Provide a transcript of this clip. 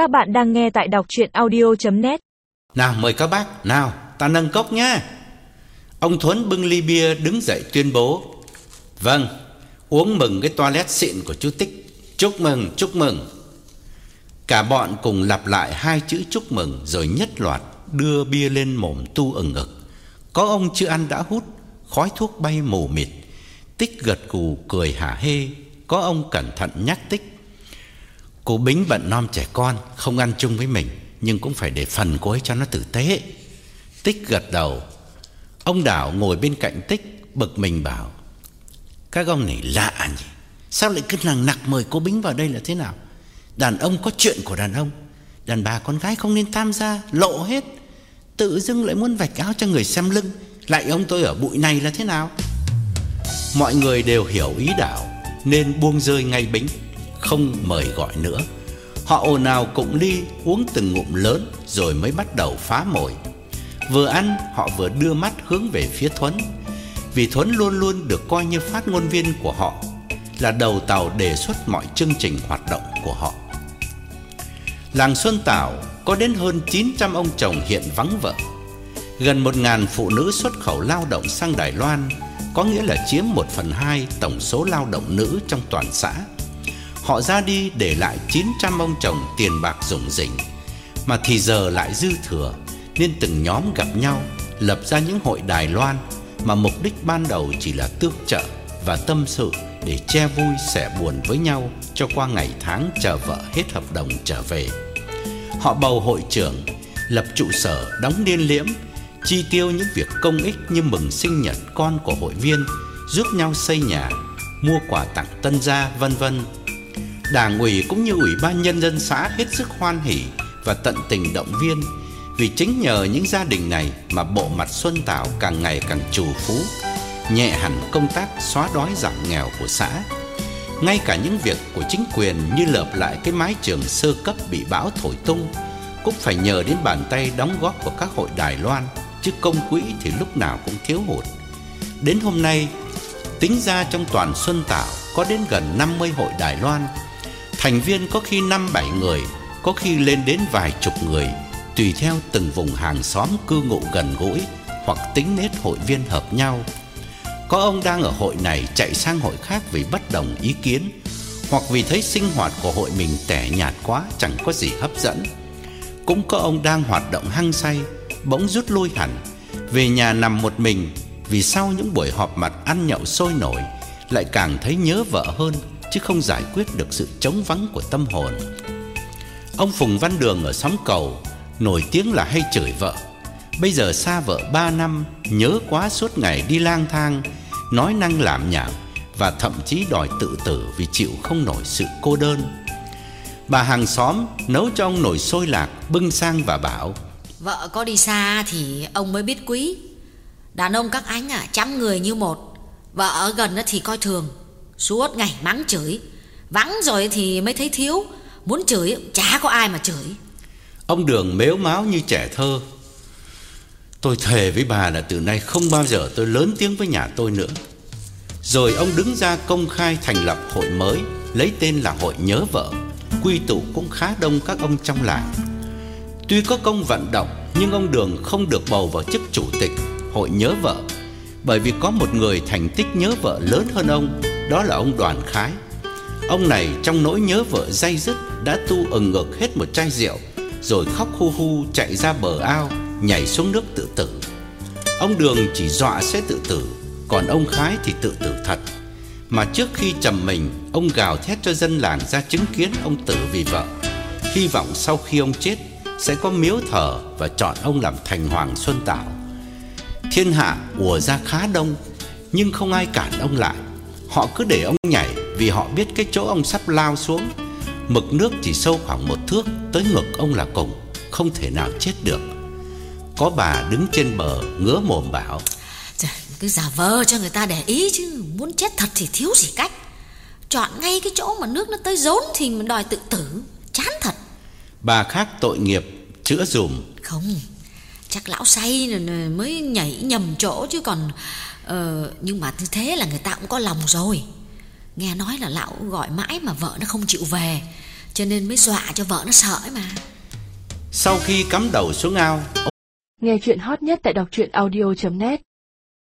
Các bạn đang nghe tại đọc chuyện audio.net Nào, mời các bác. Nào, ta nâng cốc nha Ông Thuấn bưng ly bia đứng dậy tuyên bố. Vâng Uống mừng cái toilet xịn của chú Tích. Chúc mừng chúc mừng. Cả bọn cùng lặp lại hai chữ chúc mừng Rồi nhất loạt đưa bia lên mồm tu ẩn ực Có ông chưa ăn đã hút, Khói thuốc bay mù mịt. Tích gật gù, cười hả hê. Có ông cẩn thận nhắc Tích. Cô Bính bận nom trẻ con, Không ăn chung với mình, Nhưng cũng phải để phần cô ấy cho nó tử tế. Tích gật đầu. Ông Đảo ngồi bên cạnh Tích, Bực mình bảo, Các ông này lạ nhỉ? Sao lại cứ nặng nặc mời cô Bính vào đây là thế nào? Đàn ông có chuyện của đàn ông. Đàn bà con gái không nên tham gia, Lộ hết. Tự dưng lại muốn vạch áo cho người xem lưng. Lại ông tôi ở bụi này là thế nào? Mọi người đều hiểu ý Đảo, Nên buông rơi ngay Bính. Không mời gọi nữa. Họ ồn ào cụng ly, Uống từng ngụm lớn Rồi mới bắt đầu phá mồi. Vừa ăn, họ vừa đưa mắt hướng về phía Thuấn. Vì Thuấn luôn luôn được coi như phát ngôn viên của họ, Là đầu tàu đề xuất mọi chương trình hoạt động của họ. Làng Xuân Tảo có đến hơn 900 ông chồng hiện vắng vợ. Gần 1.000 phụ nữ xuất khẩu lao động sang Đài Loan, Có nghĩa là chiếm 1 phần 2 tổng số lao động nữ trong toàn xã. Họ ra đi để lại 900 ông chồng tiền bạc rủng rỉnh. Mà thì giờ lại dư thừa, Nên từng nhóm gặp nhau, Lập ra những hội Đài Loan Mà mục đích ban đầu chỉ là tương trợ Và tâm sự để che vui sẻ buồn với nhau Cho qua ngày tháng chờ vợ hết hợp đồng trở về. Họ bầu hội trưởng, Lập trụ sở đóng niên liễm, Chi tiêu những việc công ích như mừng sinh nhật con của hội viên, Giúp nhau xây nhà, Mua quà tặng tân gia, vân vân. Đảng ủy cũng như ủy ban nhân dân xã hết sức hoan hỉ và tận tình động viên vì chính nhờ những gia đình này mà bộ mặt Xuân Tảo càng ngày càng trù phú, nhẹ hẳn công tác xóa đói giảm nghèo của xã. Ngay cả những việc của chính quyền như lợp lại cái mái trường sơ cấp bị bão thổi tung cũng phải nhờ đến bàn tay đóng góp của các hội Đài Loan, chứ công quỹ thì lúc nào cũng thiếu hụt. Đến hôm nay, tính ra trong toàn Xuân Tảo có đến gần 50 hội Đài Loan Thành viên có khi 5-7 người, có khi lên đến vài chục người, tùy theo từng vùng hàng xóm cư ngụ gần gũi hoặc tính nết hội viên hợp nhau. Có ông đang ở hội này chạy sang hội khác vì bất đồng ý kiến, hoặc vì thấy sinh hoạt của hội mình tẻ nhạt quá chẳng có gì hấp dẫn. Cũng có ông đang hoạt động hăng say, bỗng rút lui hẳn, về nhà nằm một mình vì sau những buổi họp mặt ăn nhậu sôi nổi lại càng thấy nhớ vợ hơn chứ không giải quyết được sự trống vắng của tâm hồn. Ông Phùng Văn Đường ở xóm cầu nổi tiếng là hay chửi vợ. Bây giờ xa vợ 3 năm, nhớ quá suốt ngày đi lang thang, nói năng làm nhảm và thậm chí đòi tự tử vì chịu không nổi sự cô đơn. Bà hàng xóm nấu cho ông nồi sôi lạc bưng sang và bảo: Vợ có đi xa thì ông mới biết quý. Đàn ông các anh à, trăm người như một, vợ ở gần thì coi thường Suốt ngày mắng chửi. Vắng rồi thì mới thấy thiếu. Muốn chửi, chả có ai mà chửi. Ông Đường mếu máu như trẻ thơ. Tôi thề với bà là từ nay không bao giờ tôi lớn tiếng với nhà tôi nữa. Rồi ông đứng ra công khai thành lập hội mới, Lấy tên là Hội Nhớ Vợ. Quy tụ cũng khá đông các ông trong làng. Tuy có công vận động, Nhưng ông Đường không được bầu vào chức chủ tịch Hội Nhớ Vợ, Bởi vì có một người thành tích nhớ vợ lớn hơn ông đó là ông Đoàn Khái. Ông này trong nỗi nhớ vợ day dứt đã tu ừng ngực hết một chai rượu, rồi khóc hu hu chạy ra bờ ao, nhảy xuống nước tự tử. Ông Đường chỉ dọa sẽ tự tử, còn ông Khái thì tự tử thật. Mà trước khi trầm mình, ông gào thét cho dân làng ra chứng kiến ông tử vì vợ. Hy vọng sau khi ông chết sẽ có miếu thờ và chọn ông làm thành hoàng Xuân Tảo. Thiên hạ ùa ra khá đông, nhưng không ai cản ông lại. Họ cứ để ông nhảy vì họ biết cái chỗ ông sắp lao xuống. Mực nước chỉ sâu khoảng một thước tới ngực ông là cùng, không thể nào chết được. Có bà đứng trên bờ ngứa mồm bảo: Trời, cứ giả vờ cho người ta để ý chứ, muốn chết thật thì thiếu gì cách. Chọn ngay cái chỗ mà nước nó tới rốn thì mình đòi tự tử, chán thật. Bà khác tội nghiệp chữa dùm. Không, chắc lão say mới nhảy nhầm chỗ chứ còn Ờ, nhưng mà như thế là người ta cũng có lòng rồi. Nghe nói là lão gọi mãi mà vợ nó không chịu về Cho nên mới dọa cho vợ nó sợ ấy mà. Sau khi cắm đầu xuống ao Nghe chuyện hot nhất tại đọc truyện audio.net